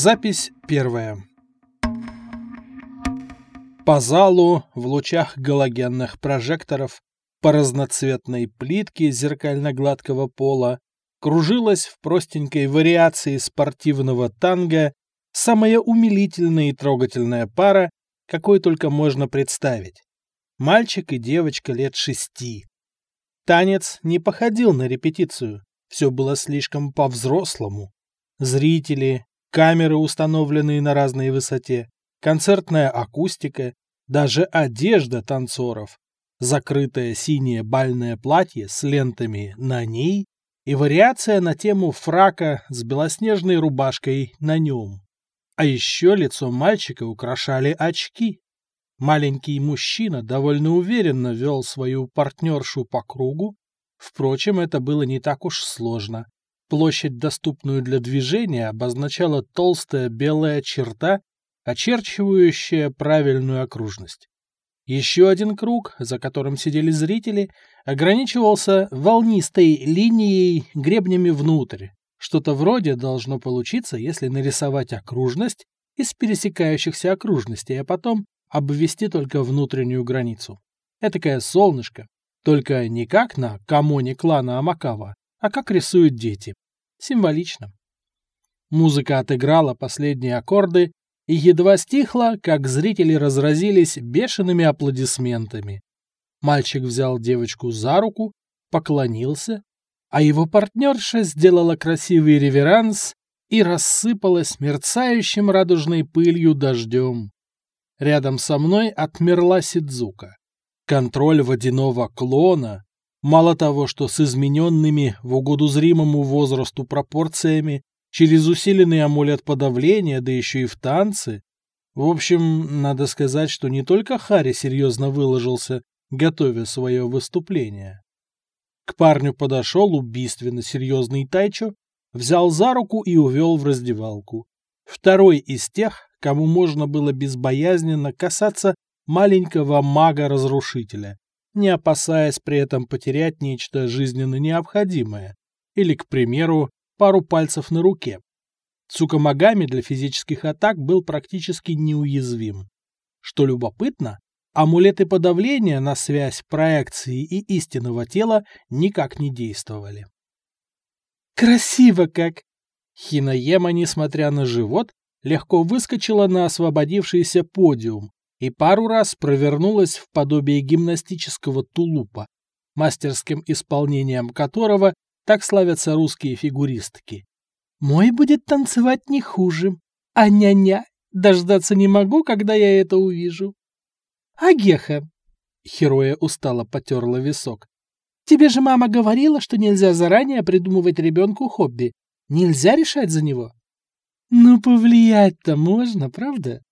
Запись первая. По залу, в лучах галогенных прожекторов, по разноцветной плитке зеркально-гладкого пола, кружилась в простенькой вариации спортивного танго самая умилительная и трогательная пара, какой только можно представить. Мальчик и девочка лет шести. Танец не походил на репетицию, все было слишком по-взрослому. Зрители, камеры, установленные на разной высоте, концертная акустика, даже одежда танцоров, закрытое синее бальное платье с лентами на ней и вариация на тему фрака с белоснежной рубашкой на нем. А еще лицо мальчика украшали очки. Маленький мужчина довольно уверенно вел свою партнершу по кругу. Впрочем, это было не так уж сложно. Площадь, доступную для движения, обозначала толстая белая черта, очерчивающая правильную окружность. Еще один круг, за которым сидели зрители, ограничивался волнистой линией гребнями внутрь. Что-то вроде должно получиться, если нарисовать окружность из пересекающихся окружностей, а потом обвести только внутреннюю границу. Этакое солнышко, только не как на камоне клана Амакава, а как рисуют дети. Символично. Музыка отыграла последние аккорды и едва стихла, как зрители разразились бешеными аплодисментами. Мальчик взял девочку за руку, поклонился, а его партнерша сделала красивый реверанс и рассыпалась мерцающим радужной пылью дождем. Рядом со мной отмерла Сидзука. Контроль водяного клона Мало того, что с измененными в угоду зримому возрасту пропорциями, через усиленный амулет подавления, да еще и в танцы. В общем, надо сказать, что не только Хари серьезно выложился, готовя свое выступление. К парню подошел убийственно серьезный Тайчо, взял за руку и увел в раздевалку. Второй из тех, кому можно было безбоязненно касаться маленького мага-разрушителя, не опасаясь при этом потерять нечто жизненно необходимое, или, к примеру, пару пальцев на руке. Цукамагами для физических атак был практически неуязвим. Что любопытно, амулеты подавления на связь проекции и истинного тела никак не действовали. «Красиво как!» Хинаема, несмотря на живот, легко выскочила на освободившийся подиум, и пару раз провернулась в подобие гимнастического тулупа, мастерским исполнением которого так славятся русские фигуристки. «Мой будет танцевать не хуже. А ня-ня, дождаться не могу, когда я это увижу». «Агеха!» — Хероя устало потерла висок. «Тебе же мама говорила, что нельзя заранее придумывать ребенку хобби. Нельзя решать за него». «Ну, повлиять-то можно, правда?»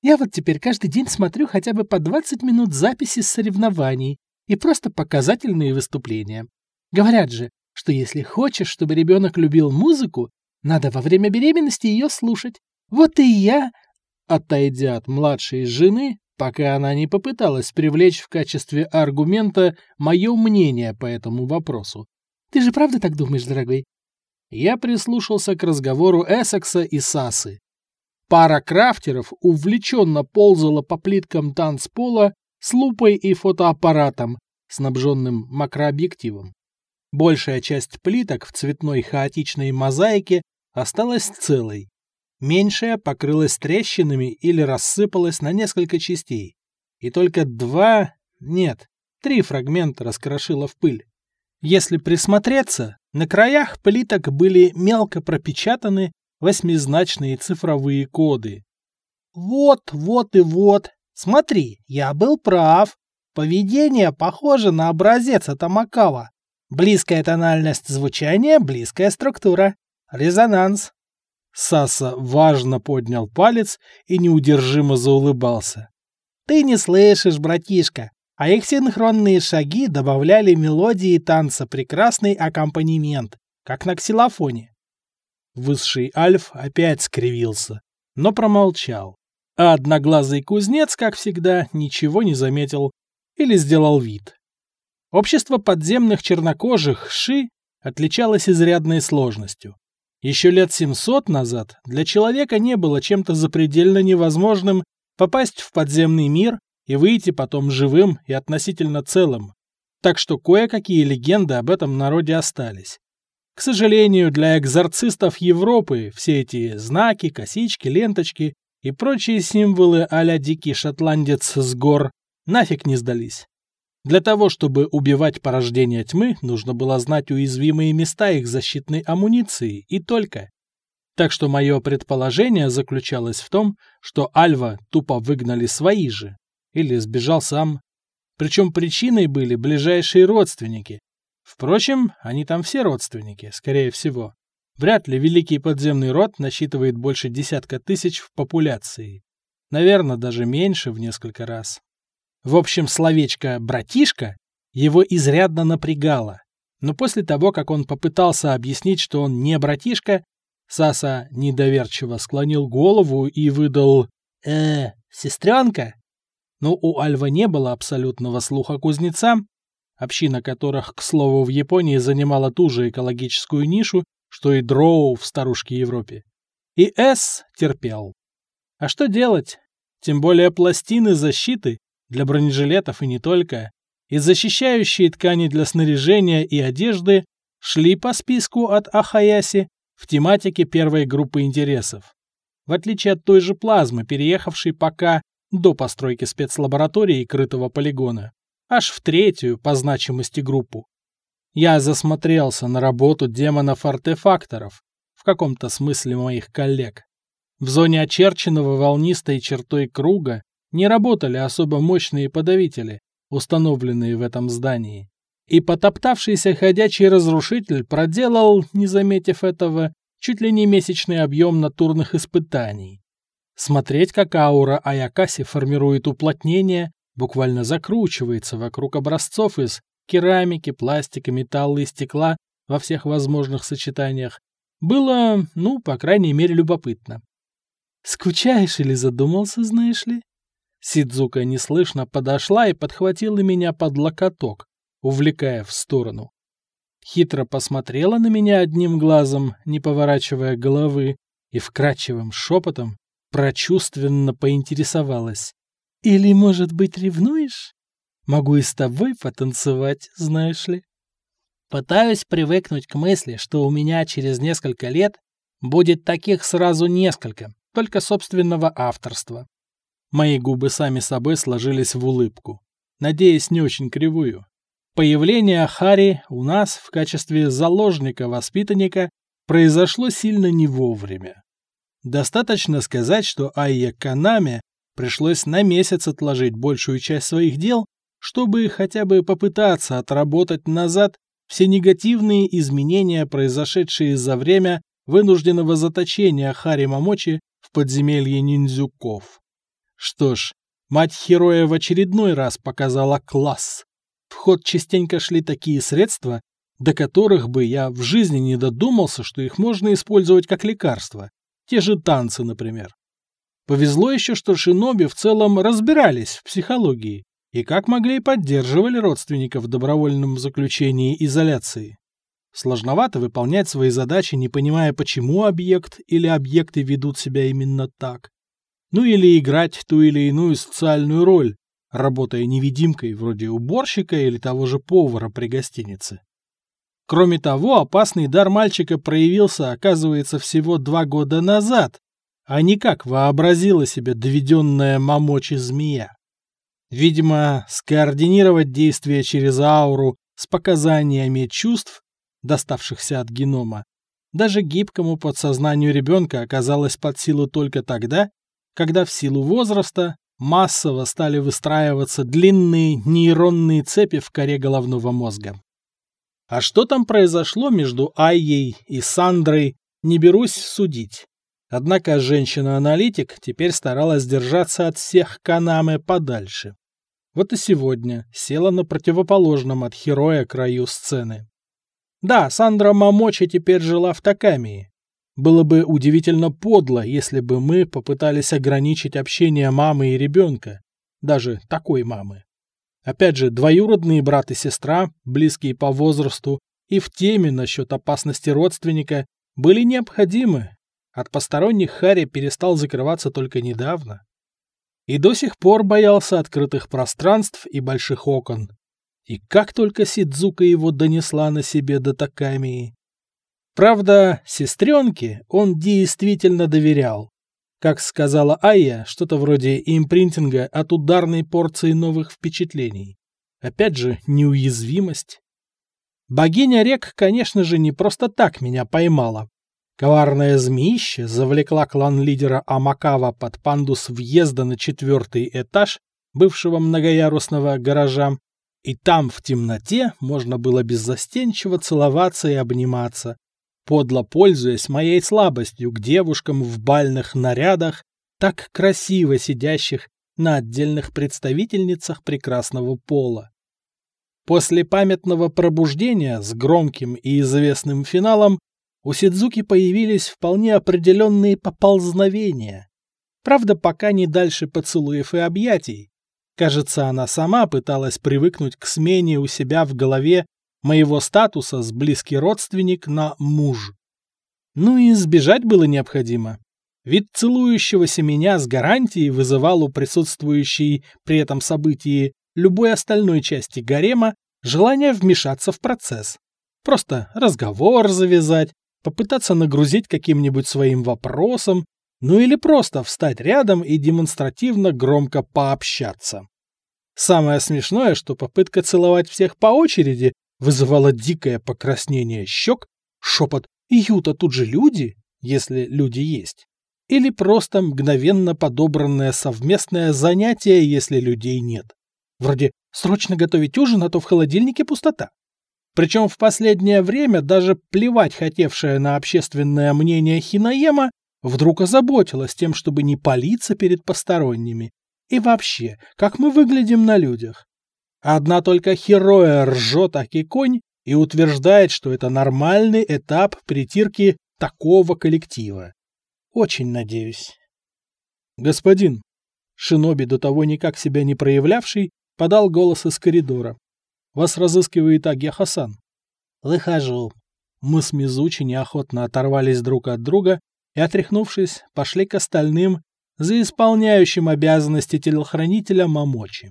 Я вот теперь каждый день смотрю хотя бы по 20 минут записи соревнований и просто показательные выступления. Говорят же, что если хочешь, чтобы ребенок любил музыку, надо во время беременности ее слушать. Вот и я, отойдя от младшей жены, пока она не попыталась привлечь в качестве аргумента мое мнение по этому вопросу. Ты же правда так думаешь, дорогой? Я прислушался к разговору Эссекса и Сасы. Пара крафтеров увлеченно ползала по плиткам танцпола с лупой и фотоаппаратом, снабженным макрообъективом. Большая часть плиток в цветной хаотичной мозаике осталась целой. Меньшая покрылась трещинами или рассыпалась на несколько частей. И только два, нет, три фрагмента раскрошило в пыль. Если присмотреться, на краях плиток были мелко пропечатаны восьмизначные цифровые коды. Вот, вот и вот. Смотри, я был прав. Поведение похоже на образец от. Близкая тональность звучания, близкая структура. Резонанс. Саса важно поднял палец и неудержимо заулыбался. Ты не слышишь, братишка, а их синхронные шаги добавляли мелодии танца прекрасный аккомпанемент, как на ксилофоне. Высший Альф опять скривился, но промолчал. А одноглазый кузнец, как всегда, ничего не заметил или сделал вид. Общество подземных чернокожих Ши отличалось изрядной сложностью. Еще лет 700 назад для человека не было чем-то запредельно невозможным попасть в подземный мир и выйти потом живым и относительно целым. Так что кое-какие легенды об этом народе остались. К сожалению, для экзорцистов Европы все эти знаки, косички, ленточки и прочие символы а-ля дикий шотландец с гор нафиг не сдались. Для того, чтобы убивать порождение тьмы, нужно было знать уязвимые места их защитной амуниции, и только. Так что мое предположение заключалось в том, что Альва тупо выгнали свои же, или сбежал сам. Причем причиной были ближайшие родственники. Впрочем, они там все родственники, скорее всего. Вряд ли Великий подземный род насчитывает больше десятка тысяч в популяции. Наверное, даже меньше в несколько раз. В общем, словечко «братишка» его изрядно напрягало. Но после того, как он попытался объяснить, что он не братишка, Саса недоверчиво склонил голову и выдал «Э, сестренка?» Но у Альва не было абсолютного слуха кузнеца, община которых, к слову, в Японии занимала ту же экологическую нишу, что и Дроу в старушке Европе. И С терпел. А что делать? Тем более пластины защиты для бронежилетов и не только, и защищающие ткани для снаряжения и одежды шли по списку от Ахаяси в тематике первой группы интересов. В отличие от той же плазмы, переехавшей пока до постройки спецлаборатории и крытого полигона, аж в третью по значимости группу. Я засмотрелся на работу демонов-артефакторов, в каком-то смысле моих коллег. В зоне очерченного волнистой чертой круга не работали особо мощные подавители, установленные в этом здании. И потоптавшийся ходячий разрушитель проделал, не заметив этого, чуть ли не месячный объем натурных испытаний. Смотреть, как аура Аякаси формирует уплотнение, буквально закручивается вокруг образцов из керамики, пластика, металла и стекла во всех возможных сочетаниях, было, ну, по крайней мере, любопытно. «Скучаешь или задумался, знаешь ли?» Сидзука неслышно подошла и подхватила меня под локоток, увлекая в сторону. Хитро посмотрела на меня одним глазом, не поворачивая головы, и вкрадчивым шепотом прочувственно поинтересовалась. «Или, может быть, ревнуешь? Могу и с тобой потанцевать, знаешь ли?» Пытаюсь привыкнуть к мысли, что у меня через несколько лет будет таких сразу несколько, только собственного авторства. Мои губы сами собой сложились в улыбку. Надеюсь, не очень кривую. Появление Хари у нас в качестве заложника-воспитанника произошло сильно не вовремя. Достаточно сказать, что Айя Канаме пришлось на месяц отложить большую часть своих дел, чтобы хотя бы попытаться отработать назад все негативные изменения, произошедшие за время вынужденного заточения Хари Мамочи в подземелье ниндзюков. Что ж, мать Хероя в очередной раз показала класс. В ход частенько шли такие средства, до которых бы я в жизни не додумался, что их можно использовать как лекарство. Те же танцы, например. Повезло еще, что шиноби в целом разбирались в психологии и как могли поддерживали родственников в добровольном заключении изоляции. Сложновато выполнять свои задачи, не понимая, почему объект или объекты ведут себя именно так ну или играть ту или иную социальную роль, работая невидимкой вроде уборщика или того же повара при гостинице. Кроме того, опасный дар мальчика проявился, оказывается, всего два года назад, а не как вообразила себе доведенная мамочи змея. Видимо, скоординировать действия через ауру с показаниями чувств, доставшихся от генома, даже гибкому подсознанию ребенка оказалось под силу только тогда, когда в силу возраста массово стали выстраиваться длинные нейронные цепи в коре головного мозга. А что там произошло между Айей и Сандрой, не берусь судить. Однако женщина-аналитик теперь старалась держаться от всех Канаме подальше. Вот и сегодня села на противоположном от Хероя краю сцены. Да, Сандра Мамочи теперь жила в Такамии, было бы удивительно подло, если бы мы попытались ограничить общение мамы и ребенка, даже такой мамы. Опять же, двоюродные брат и сестра, близкие по возрасту, и в теме насчет опасности родственника были необходимы. От посторонних Хари перестал закрываться только недавно. И до сих пор боялся открытых пространств и больших окон. И как только Сидзука его донесла на себе до Такамии. Правда, сестренке он действительно доверял. Как сказала Айя, что-то вроде импринтинга от ударной порции новых впечатлений. Опять же, неуязвимость. Богиня рек, конечно же, не просто так меня поймала. Коварная змеище завлекла клан лидера Амакава под пандус въезда на четвертый этаж бывшего многоярусного гаража, и там в темноте можно было беззастенчиво целоваться и обниматься, подло пользуясь моей слабостью к девушкам в бальных нарядах, так красиво сидящих на отдельных представительницах прекрасного пола. После памятного пробуждения с громким и известным финалом у Сидзуки появились вполне определенные поползновения. Правда, пока не дальше поцелуев и объятий. Кажется, она сама пыталась привыкнуть к смене у себя в голове моего статуса с близкий родственник на муж. Ну и сбежать было необходимо. Вид целующегося меня с гарантией вызывал у присутствующей при этом событии любой остальной части гарема желание вмешаться в процесс. Просто разговор завязать, попытаться нагрузить каким-нибудь своим вопросом, ну или просто встать рядом и демонстративно громко пообщаться. Самое смешное, что попытка целовать всех по очереди вызывала дикое покраснение щек, шепот «Юта, тут же люди», если люди есть или просто мгновенно подобранное совместное занятие, если людей нет. Вроде «срочно готовить ужин, а то в холодильнике пустота». Причем в последнее время даже плевать хотевшая на общественное мнение Хинаема вдруг озаботилась тем, чтобы не палиться перед посторонними. И вообще, как мы выглядим на людях? Одна только Хероя ржет аки конь и утверждает, что это нормальный этап притирки такого коллектива. Очень надеюсь. Господин, Шиноби, до того никак себя не проявлявший, подал голос из коридора. Вас разыскивает Агия Хасан. Выхожу. Мы с Мизучи неохотно оторвались друг от друга и, отряхнувшись, пошли к остальным за исполняющим обязанности телохранителя Мамочи.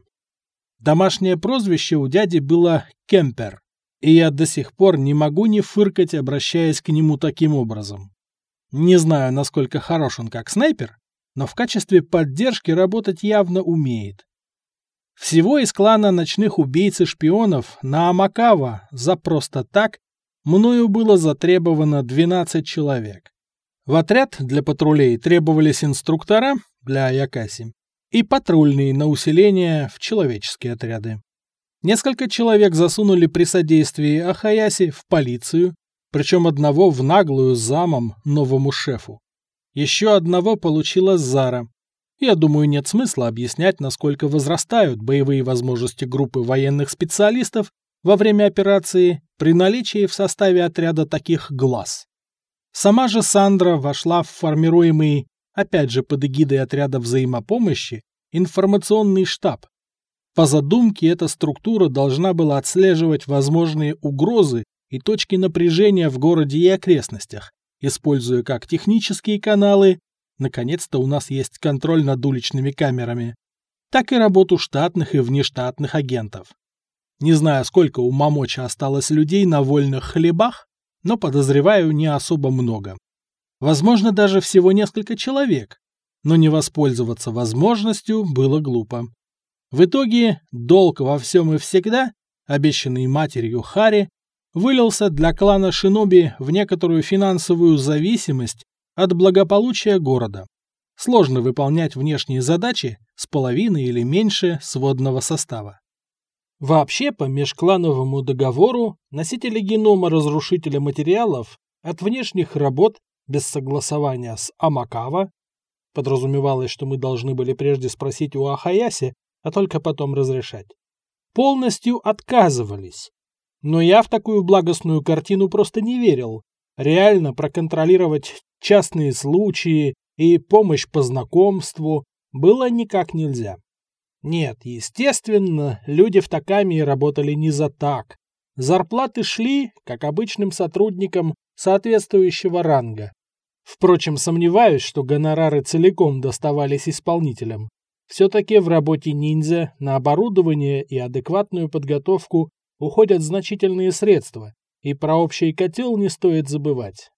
Домашнее прозвище у дяди было Кемпер, и я до сих пор не могу не фыркать, обращаясь к нему таким образом. Не знаю, насколько хорош он как снайпер, но в качестве поддержки работать явно умеет. Всего из клана ночных убийц и шпионов на Амакава за просто так мною было затребовано 12 человек. В отряд для патрулей требовались инструктора для Якаси и патрульные на усиление в человеческие отряды. Несколько человек засунули при содействии Ахаяси в полицию, причем одного в наглую замом новому шефу. Еще одного получила Зара. Я думаю, нет смысла объяснять, насколько возрастают боевые возможности группы военных специалистов во время операции при наличии в составе отряда таких глаз. Сама же Сандра вошла в формируемый, опять же под эгидой отряда взаимопомощи, информационный штаб. По задумке эта структура должна была отслеживать возможные угрозы и точки напряжения в городе и окрестностях, используя как технические каналы, наконец-то у нас есть контроль над уличными камерами, так и работу штатных и внештатных агентов. Не знаю, сколько у Мамоча осталось людей на вольных хлебах, но подозреваю не особо много. Возможно, даже всего несколько человек, но не воспользоваться возможностью было глупо. В итоге долг во всем и всегда, обещанный матерью Хари, вылился для клана Шиноби в некоторую финансовую зависимость от благополучия города. Сложно выполнять внешние задачи с половиной или меньше сводного состава. Вообще, по межклановому договору, носители генома разрушителя материалов от внешних работ без согласования с Амакава подразумевалось, что мы должны были прежде спросить у Ахаяси, а только потом разрешать, полностью отказывались, но я в такую благостную картину просто не верил. Реально проконтролировать частные случаи и помощь по знакомству было никак нельзя. Нет, естественно, люди в Такамии работали не за так. Зарплаты шли, как обычным сотрудникам соответствующего ранга. Впрочем, сомневаюсь, что гонорары целиком доставались исполнителям. Все-таки в работе ниндзя на оборудование и адекватную подготовку уходят значительные средства, и про общий котел не стоит забывать.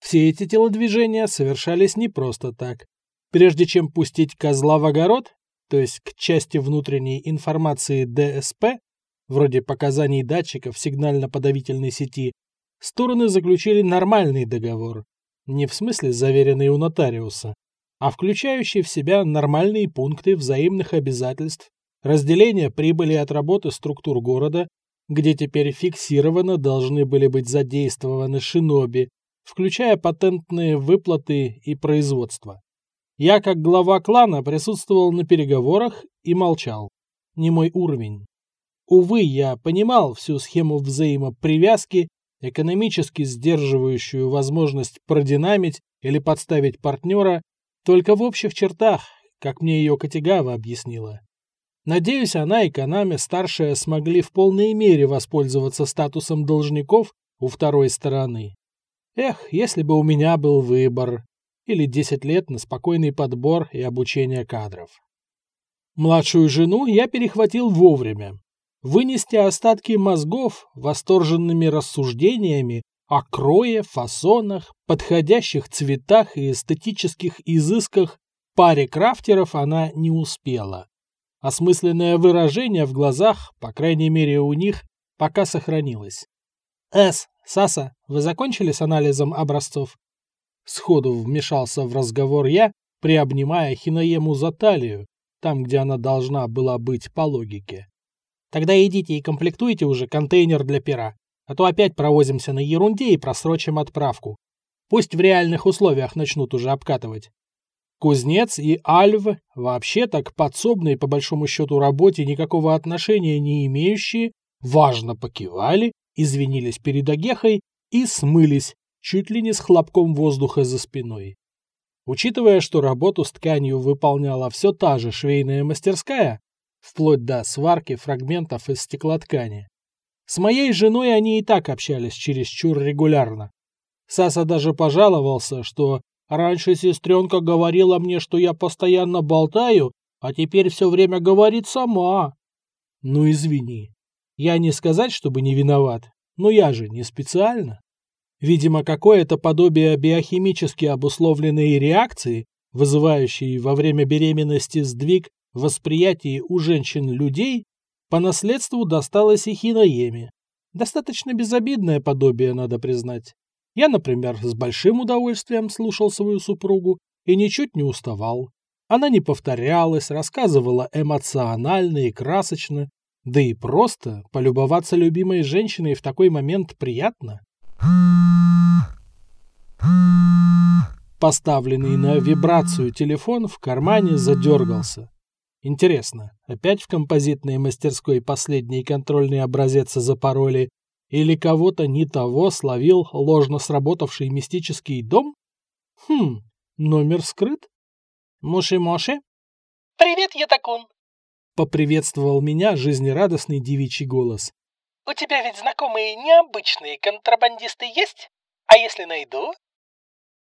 Все эти телодвижения совершались не просто так. Прежде чем пустить козла в огород, то есть к части внутренней информации ДСП, вроде показаний датчиков сигнально-подавительной сети, стороны заключили нормальный договор, не в смысле заверенный у нотариуса, а включающий в себя нормальные пункты взаимных обязательств, разделение прибыли от работы структур города, где теперь фиксированно должны были быть задействованы шиноби, включая патентные выплаты и производство. Я, как глава клана, присутствовал на переговорах и молчал. Не мой уровень. Увы, я понимал всю схему взаимопривязки, экономически сдерживающую возможность продинамить или подставить партнера, только в общих чертах, как мне ее Категава объяснила. Надеюсь, она и Канаме старшая смогли в полной мере воспользоваться статусом должников у второй стороны. Эх, если бы у меня был выбор или 10 лет на спокойный подбор и обучение кадров. Младшую жену я перехватил вовремя. Вынести остатки мозгов восторженными рассуждениями о крое, фасонах, подходящих цветах и эстетических изысках паре крафтеров она не успела. Осмысленное выражение в глазах, по крайней мере у них, пока сохранилось. «Эс, Саса, вы закончили с анализом образцов?» Сходу вмешался в разговор я, приобнимая Хинаему за талию, там, где она должна была быть по логике. Тогда идите и комплектуйте уже контейнер для пера, а то опять провозимся на ерунде и просрочим отправку. Пусть в реальных условиях начнут уже обкатывать. Кузнец и Альв, вообще так подсобные по большому счету работе никакого отношения не имеющие, важно покивали, извинились перед Агехой и смылись, чуть ли не с хлопком воздуха за спиной. Учитывая, что работу с тканью выполняла все та же швейная мастерская, вплоть до сварки фрагментов из стеклоткани, с моей женой они и так общались чересчур регулярно. Саса даже пожаловался, что раньше сестренка говорила мне, что я постоянно болтаю, а теперь все время говорит сама. Ну извини. Я не сказать, чтобы не виноват, но я же не специально. Видимо, какое-то подобие биохимически обусловленной реакции, вызывающей во время беременности сдвиг в у женщин людей, по наследству досталось и Хинаеме. Достаточно безобидное подобие, надо признать. Я, например, с большим удовольствием слушал свою супругу и ничуть не уставал. Она не повторялась, рассказывала эмоционально и красочно, да и просто полюбоваться любимой женщиной в такой момент приятно. Поставленный на вибрацию телефон в кармане задергался. Интересно, опять в композитной мастерской последний контрольный образец запороли, или кого-то не того словил ложно сработавший мистический дом? Хм, номер скрыт? Муши-моши? «Привет, Ятакун!» — поприветствовал меня жизнерадостный девичий голос. У тебя ведь знакомые необычные контрабандисты есть? А если найду,